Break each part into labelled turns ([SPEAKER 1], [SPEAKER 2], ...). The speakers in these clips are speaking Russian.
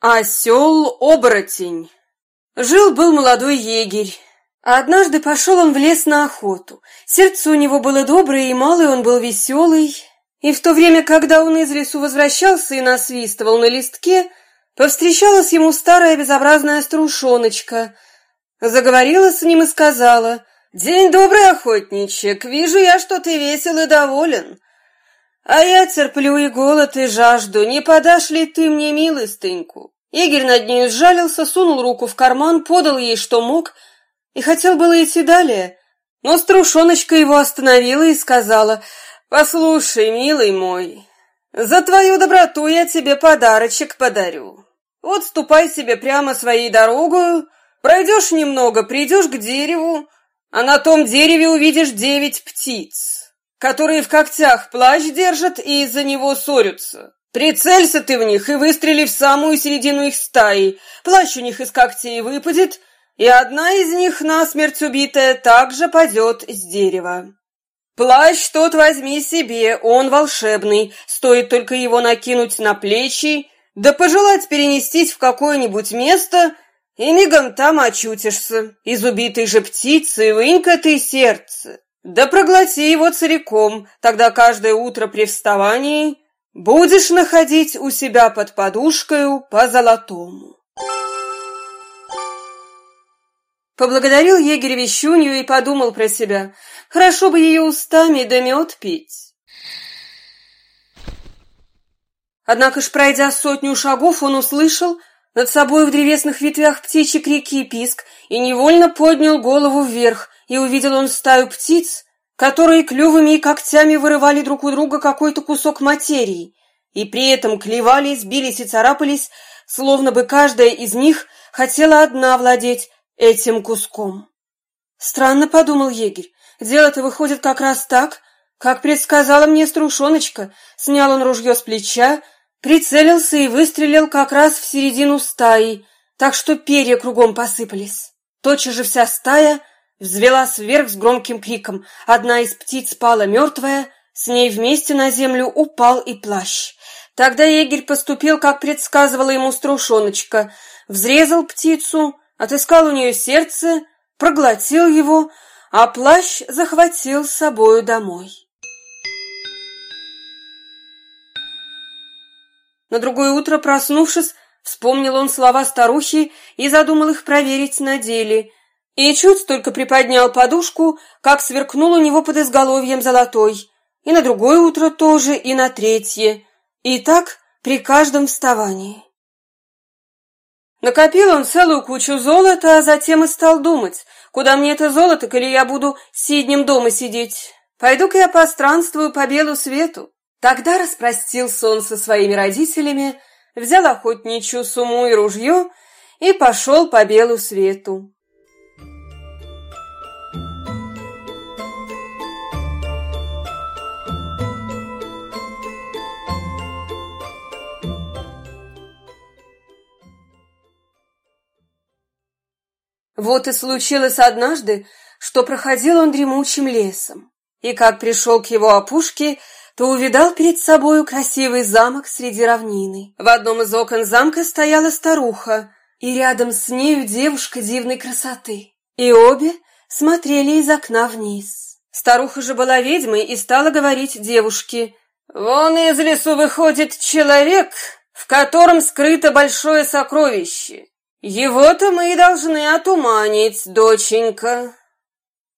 [SPEAKER 1] Осел-оборотень. Жил-был молодой егерь. Однажды пошел он в лес на охоту. Сердце у него было доброе, и малый он был веселый. И в то время, когда он из лесу возвращался и насвистывал на листке, повстречалась ему старая безобразная струшоночка. Заговорила с ним и сказала, «День добрый, охотничек, вижу я, что ты весел и доволен. А я терплю и голод, и жажду. Не подашь ли ты мне милостыньку? Игорь над нею сжалился, сунул руку в карман, подал ей, что мог, и хотел было идти далее. Но струшоночка его остановила и сказала, «Послушай, милый мой, за твою доброту я тебе подарочек подарю. Вот ступай себе прямо своей дорогою, пройдешь немного, придешь к дереву, а на том дереве увидишь девять птиц которые в когтях плащ держат и из-за него ссорятся. Прицелься ты в них и выстрели в самую середину их стаи. Плащ у них из когтей выпадет, и одна из них, насмерть убитая, также падет с дерева. Плащ тот возьми себе, он волшебный, стоит только его накинуть на плечи, да пожелать перенестись в какое-нибудь место, и мигом там очутишься. Из убитой же птицы вынь-ка ты сердце. Да проглоти его целиком, тогда каждое утро при вставании будешь находить у себя под подушкой по золотому. Поблагодарил егерь вещунью и подумал про себя, хорошо бы ее устами да мед пить. Однако ж, пройдя сотню шагов, он услышал над собой в древесных ветвях птичьи крики и писк и невольно поднял голову вверх, и увидел он стаю птиц, которые клювами и когтями вырывали друг у друга какой-то кусок материи, и при этом клевались, бились и царапались, словно бы каждая из них хотела одна владеть этим куском. Странно, подумал егерь, дело-то выходит как раз так, как предсказала мне струшоночка. Снял он ружье с плеча, прицелился и выстрелил как раз в середину стаи, так что перья кругом посыпались. Тотчас же вся стая взвелась вверх с громким криком. Одна из птиц пала мертвая, с ней вместе на землю упал и плащ. Тогда егерь поступил, как предсказывала ему струшоночка. Взрезал птицу, отыскал у нее сердце, проглотил его, а плащ захватил с собою домой. На другое утро, проснувшись, вспомнил он слова старухи и задумал их проверить на деле. И чуть только приподнял подушку, как сверкнул у него под изголовьем золотой. И на другое утро тоже, и на третье. И так при каждом вставании. Накопил он целую кучу золота, а затем и стал думать, куда мне это золото, коли я буду сиднем дома сидеть. Пойду-ка я постранствую по белу свету. Тогда распростился он со своими родителями, взял охотничью сумму и ружье и пошел по белу свету. Вот и случилось однажды, что проходил он дремучим лесом, и как пришел к его опушке, то увидал перед собою красивый замок среди равнины. В одном из окон замка стояла старуха, и рядом с нею девушка дивной красоты. И обе смотрели из окна вниз. Старуха же была ведьмой и стала говорить девушке, «Вон из лесу выходит человек, в котором скрыто большое сокровище. Его-то мы и должны отуманить, доченька.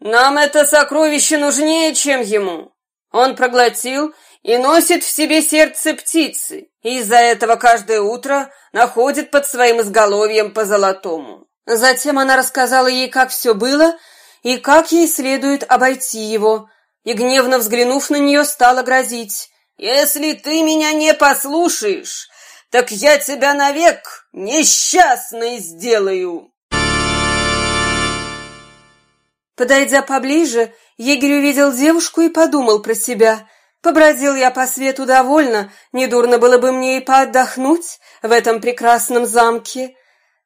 [SPEAKER 1] Нам это сокровище нужнее, чем ему. Он проглотил и носит в себе сердце птицы, и из-за этого каждое утро находит под своим изголовьем по золотому. Затем она рассказала ей, как все было, и как ей следует обойти его, и, гневно взглянув на нее, стала грозить. «Если ты меня не послушаешь, так я тебя навек несчастной сделаю!» Подойдя поближе, егерь увидел девушку и подумал про себя. Побродил я по свету довольно, недурно было бы мне и поотдохнуть в этом прекрасном замке.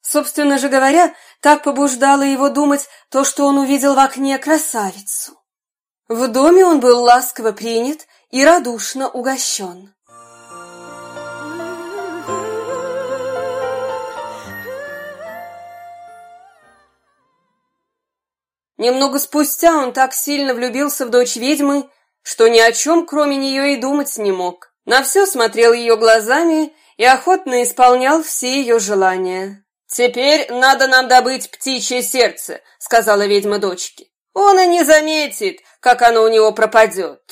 [SPEAKER 1] Собственно же говоря, так побуждало его думать то, что он увидел в окне красавицу. В доме он был ласково принят и радушно угощен. Немного спустя он так сильно влюбился в дочь ведьмы, что ни о чем, кроме нее, и думать не мог. На все смотрел ее глазами и охотно исполнял все ее желания. «Теперь надо нам добыть птичье сердце», — сказала ведьма дочке. «Он и не заметит, как оно у него пропадет».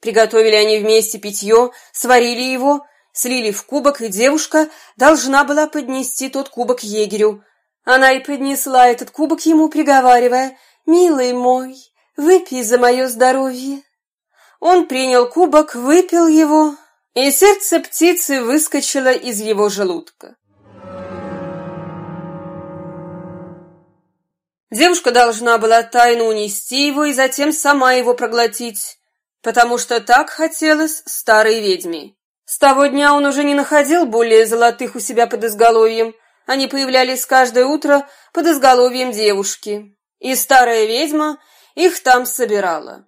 [SPEAKER 1] Приготовили они вместе питье, сварили его, слили в кубок, и девушка должна была поднести тот кубок егерю. Она и поднесла этот кубок ему, приговаривая, «Милый мой, выпей за мое здоровье». Он принял кубок, выпил его, и сердце птицы выскочило из его желудка. Девушка должна была тайно унести его и затем сама его проглотить, потому что так хотелось старой ведьме. С того дня он уже не находил более золотых у себя под изголовьем, они появлялись каждое утро под изголовьем девушки, и старая ведьма их там собирала.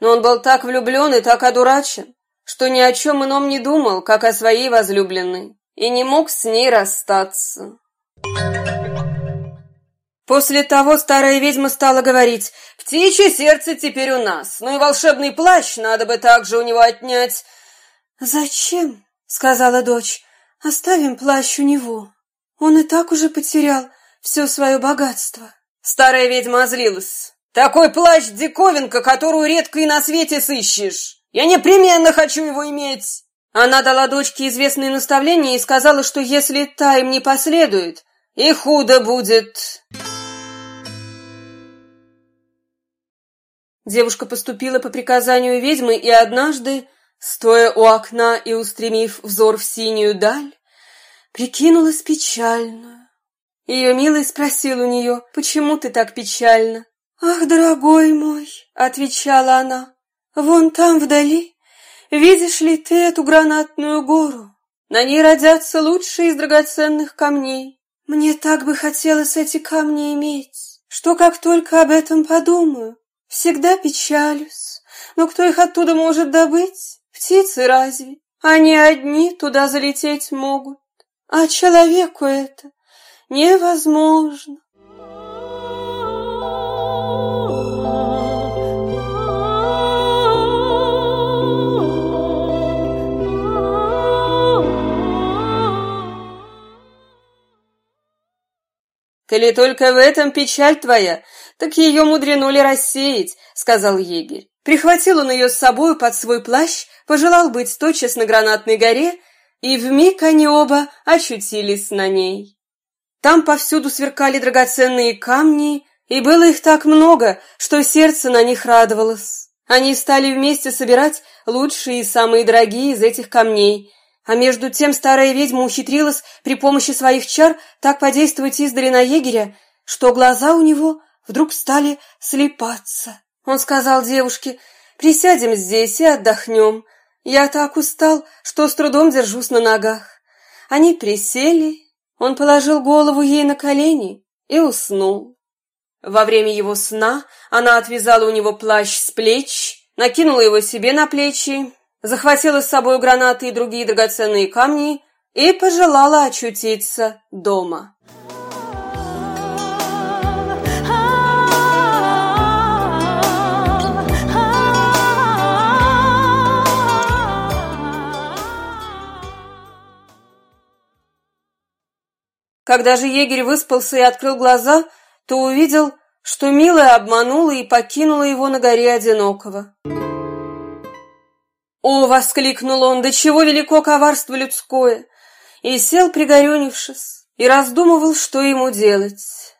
[SPEAKER 1] Но он был так влюблен и так одурачен, что ни о чем ином не думал, как о своей возлюбленной, и не мог с ней расстаться. После того старая ведьма стала говорить, «Птичье сердце теперь у нас, ну и волшебный плащ надо бы также у него отнять». «Зачем?» — сказала дочь. «Оставим плащ у него. Он и так уже потерял все свое богатство». Старая ведьма озлилась. Такой плащ диковинка, которую редко и на свете сыщешь. Я непременно хочу его иметь. Она дала дочке известные наставления и сказала, что если та им не последует, и худо будет. Девушка поступила по приказанию ведьмы и однажды, стоя у окна и устремив взор в синюю даль, прикинулась печальную. Ее милый спросил у нее, почему ты так печальна? «Ах, дорогой мой!» — отвечала она. «Вон там вдали, видишь ли ты эту гранатную гору? На ней родятся лучшие из драгоценных камней. Мне так бы хотелось эти камни иметь, что как только об этом подумаю, всегда печалюсь. Но кто их оттуда может добыть? Птицы разве? Они одни туда залететь могут. А человеку это невозможно. «Коли только в этом печаль твоя, так ее мудрено ли рассеять», — сказал егерь. Прихватил он ее с собою под свой плащ, пожелал быть тотчас на гранатной горе, и вмиг они оба очутились на ней. Там повсюду сверкали драгоценные камни, и было их так много, что сердце на них радовалось. Они стали вместе собирать лучшие и самые дорогие из этих камней, а между тем старая ведьма ухитрилась при помощи своих чар так подействовать издали на егеря, что глаза у него вдруг стали слепаться. Он сказал девушке, «Присядем здесь и отдохнем. Я так устал, что с трудом держусь на ногах». Они присели, он положил голову ей на колени и уснул. Во время его сна она отвязала у него плащ с плеч, накинула его себе на плечи захватила с собой гранаты и другие драгоценные камни и пожелала очутиться дома. Когда же егерь выспался и открыл глаза, то увидел, что милая обманула и покинула его на горе одинокого. «О!» — воскликнул он, «да чего велико коварство людское!» И сел, пригорюнившись, и раздумывал, что ему делать.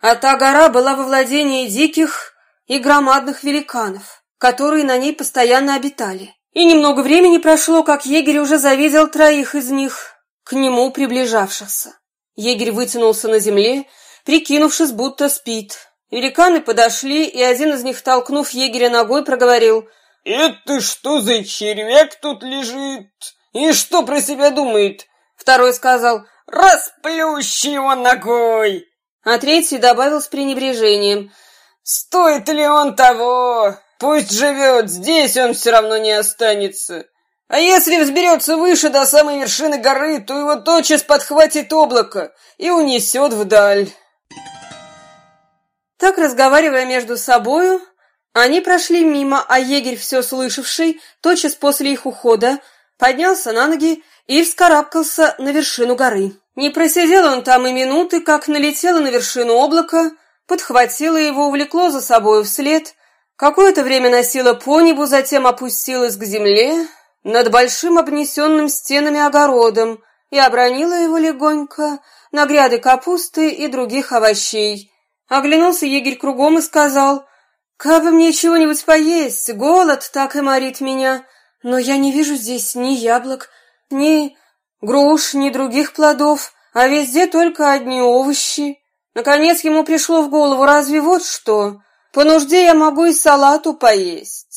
[SPEAKER 1] А та гора была во владении диких и громадных великанов, которые на ней постоянно обитали. И немного времени прошло, как егерь уже завидел троих из них, к нему приближавшихся. Егерь вытянулся на земле, прикинувшись, будто спит. Великаны подошли, и один из них, толкнув егеря ногой, проговорил —
[SPEAKER 2] «Это что за червяк тут лежит? И что про себя думает?»
[SPEAKER 1] Второй сказал
[SPEAKER 2] «Расплющи его ногой!»
[SPEAKER 1] А третий добавил с пренебрежением
[SPEAKER 2] «Стоит ли он того? Пусть живет, здесь он все равно не останется. А если взберется выше до самой вершины горы, то его тотчас подхватит облако и унесет вдаль».
[SPEAKER 1] Так, разговаривая между собою, они прошли мимо, а егерь, все слышавший, тотчас после их ухода, поднялся на ноги и вскарабкался на вершину горы. Не просидел он там и минуты, как налетело на вершину облака, подхватило его, увлекло за собою вслед, какое-то время носило по небу, затем опустилось к земле над большим обнесенным стенами огородом и обронило его легонько на гряды капусты и других овощей. Оглянулся егерь кругом и сказал, «Как бы мне чего-нибудь поесть, голод так и морит меня, но я не вижу здесь ни яблок, ни груш, ни других плодов, а везде только одни овощи». Наконец ему пришло в голову, разве вот что? По нужде я могу и салату поесть.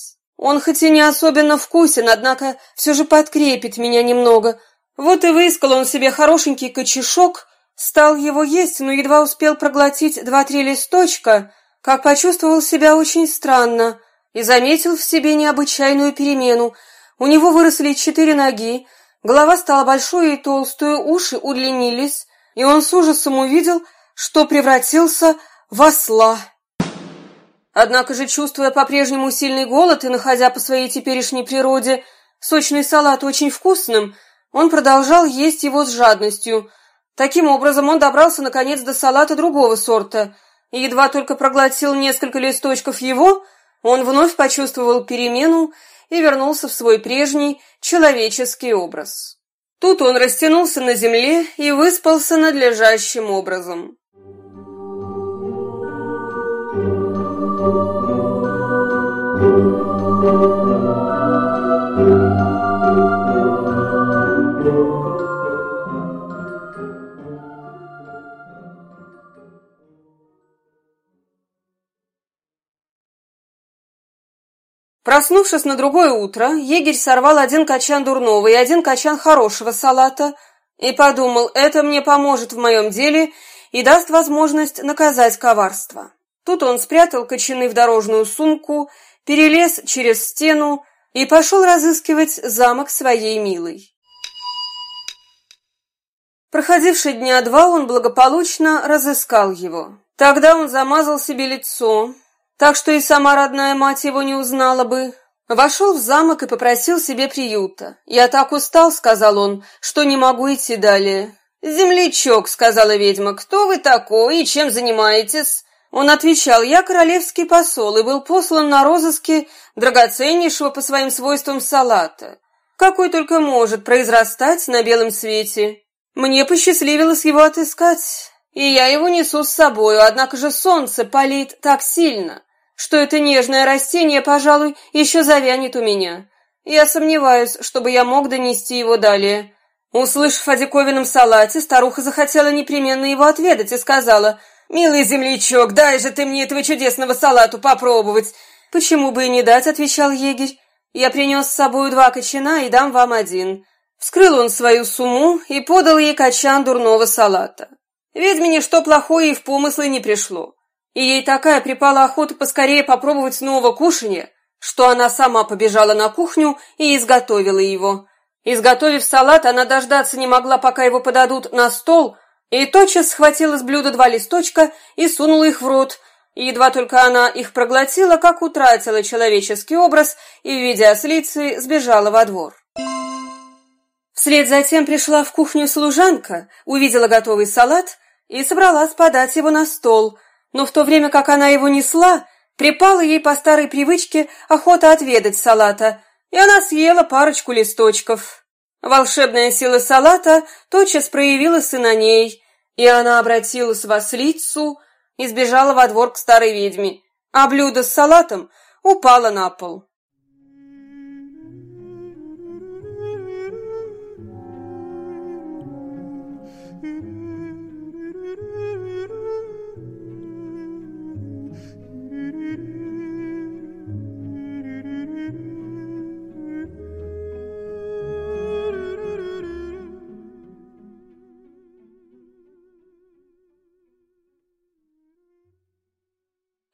[SPEAKER 1] Он хоть и не особенно вкусен, однако все же подкрепит меня немного. Вот и выискал он себе хорошенький кочешок, стал его есть, но едва успел проглотить два-три листочка, как почувствовал себя очень странно и заметил в себе необычайную перемену. У него выросли четыре ноги, голова стала большой и толстую, уши удлинились, и он с ужасом увидел, что превратился в осла. Однако же, чувствуя по-прежнему сильный голод и находя по своей теперешней природе сочный салат очень вкусным, он продолжал есть его с жадностью. Таким образом, он добрался наконец до салата другого сорта, и едва только проглотил несколько листочков его, он вновь почувствовал перемену и вернулся в свой прежний человеческий образ. Тут он растянулся на земле и выспался надлежащим образом. Проснувшись на другое утро, егерь сорвал один качан дурного и один качан хорошего салата и подумал, это мне поможет в моем деле и даст возможность наказать коварство. Тут он спрятал кочаны в дорожную сумку, перелез через стену и пошел разыскивать замок своей милой. Проходивший дня два, он благополучно разыскал его. Тогда он замазал себе лицо, так что и сама родная мать его не узнала бы. Вошел в замок и попросил себе приюта. «Я так устал», — сказал он, — «что не могу идти далее». «Землячок», — сказала ведьма, — «кто вы такой и чем занимаетесь?» Он отвечал, я королевский посол и был послан на розыске драгоценнейшего по своим свойствам салата, какой только может произрастать на белом свете. Мне посчастливилось его отыскать, и я его несу с собою, однако же солнце палит так сильно, что это нежное растение, пожалуй, еще завянет у меня. Я сомневаюсь, чтобы я мог донести его далее. Услышав о диковинном салате, старуха захотела непременно его отведать и сказала — «Милый землячок, дай же ты мне этого чудесного салату попробовать!» «Почему бы и не дать?» — отвечал егерь. «Я принес с собой два кочана и дам вам один». Вскрыл он свою сумму и подал ей качан дурного салата. Ведьмине что плохое и в помыслы не пришло. И ей такая припала охота поскорее попробовать снова кушанье, что она сама побежала на кухню и изготовила его. Изготовив салат, она дождаться не могла, пока его подадут на стол, и тотчас схватила с блюда два листочка и сунула их в рот. И едва только она их проглотила, как утратила человеческий образ и, в виде ослицы, сбежала во двор. Вслед затем пришла в кухню служанка, увидела готовый салат и собралась подать его на стол, но в то время как она его несла, припала ей по старой привычке охота отведать салата, и она съела парочку листочков. Волшебная сила салата тотчас проявилась и на ней, и она обратилась в ослицу и сбежала во двор к старой ведьме, а блюдо с салатом упало на пол.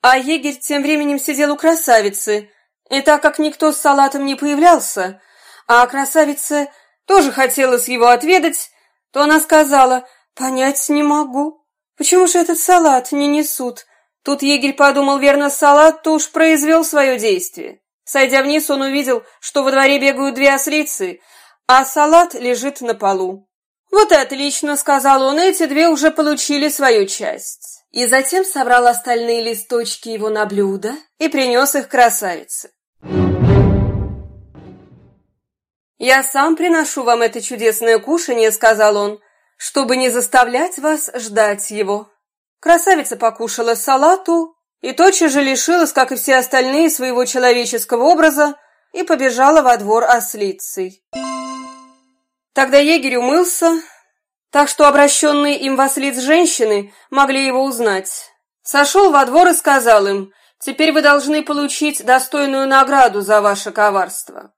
[SPEAKER 1] А егерь тем временем сидел у красавицы, и так как никто с салатом не появлялся, а красавице тоже хотелось его отведать, то она сказала, «Понять не могу, почему же этот салат не несут? Тут егерь подумал, верно, салат-то уж произвел свое действие. Сойдя вниз, он увидел, что во дворе бегают две ослицы, а салат лежит на полу. «Вот и отлично», — сказал он, — «эти две уже получили свою часть». И затем собрал остальные листочки его на блюдо и принес их красавице. «Я сам приношу вам это чудесное кушанье», — сказал он, — «чтобы не заставлять вас ждать его». Красавица покушала салату и тотчас же лишилась, как и все остальные, своего человеческого образа и побежала во двор ослицей. Тогда егерь умылся, так что обращенные им в ослиц женщины могли его узнать. Сошел во двор и сказал им, «Теперь вы должны получить достойную награду за ваше коварство».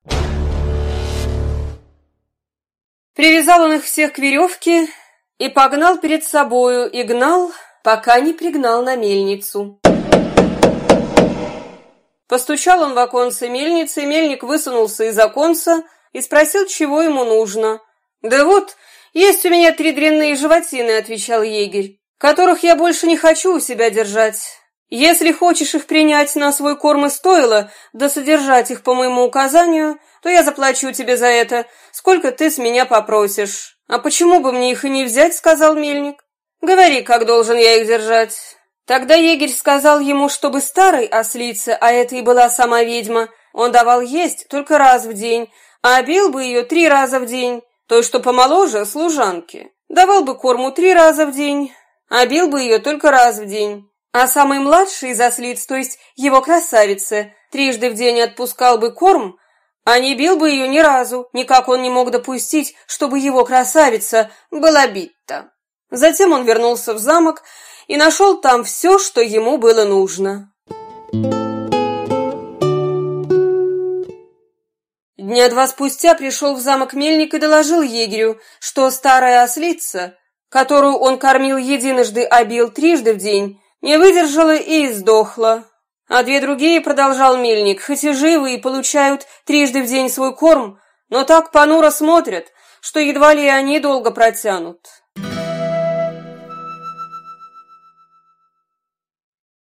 [SPEAKER 1] Привязал он их всех к веревке и погнал перед собою, и гнал, пока не пригнал на мельницу. Постучал он в оконце мельницы, мельник высунулся из оконца и спросил, чего ему нужно. «Да вот, есть у меня три дрянные животины», — отвечал егерь, «которых я больше не хочу у себя держать. Если хочешь их принять на свой корм и стоило, да содержать их по моему указанию, то я заплачу тебе за это, сколько ты с меня попросишь. А почему бы мне их и не взять, сказал мельник. Говори, как должен я их держать. Тогда егерь сказал ему, чтобы старой ослице, а это и была сама ведьма, он давал есть только раз в день, а бил бы ее три раза в день, той, что помоложе, служанке. Давал бы корму три раза в день, а бил бы ее только раз в день. А самый младший из ослиц, то есть его красавица, трижды в день отпускал бы корм, а не бил бы ее ни разу, никак он не мог допустить, чтобы его красавица была бита. Затем он вернулся в замок и нашел там все, что ему было нужно. Дня два спустя пришел в замок мельник и доложил егерю, что старая ослица, которую он кормил единожды, а бил трижды в день, не выдержала и издохла. А две другие, продолжал мельник, хоть и живы и получают трижды в день свой корм, но так понуро смотрят, что едва ли они долго протянут.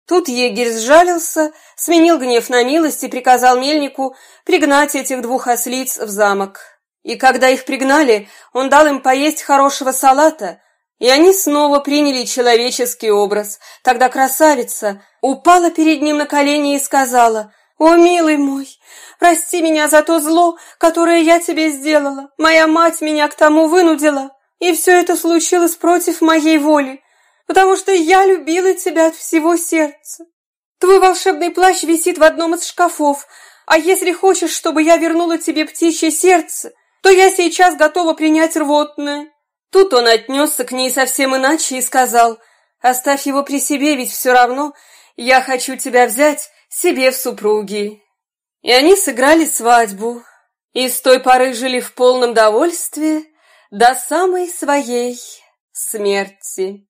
[SPEAKER 1] Тут егерь сжалился, сменил гнев на милость и приказал мельнику пригнать этих двух ослиц в замок. И когда их пригнали, он дал им поесть хорошего салата, и они снова приняли человеческий образ. Тогда красавица упала перед ним на колени и сказала, «О, милый мой, прости меня за то зло, которое я тебе сделала. Моя мать меня к тому вынудила, и все это случилось против моей воли, потому что я любила тебя от всего сердца. Твой волшебный плащ висит в одном из шкафов, а если хочешь, чтобы я вернула тебе птичье сердце, то я сейчас готова принять рвотное». Тут он отнесся к ней совсем иначе и сказал, «Оставь его при себе, ведь все равно я хочу тебя взять себе в супруги». И они сыграли свадьбу, и с той поры жили в полном довольстве до самой своей смерти.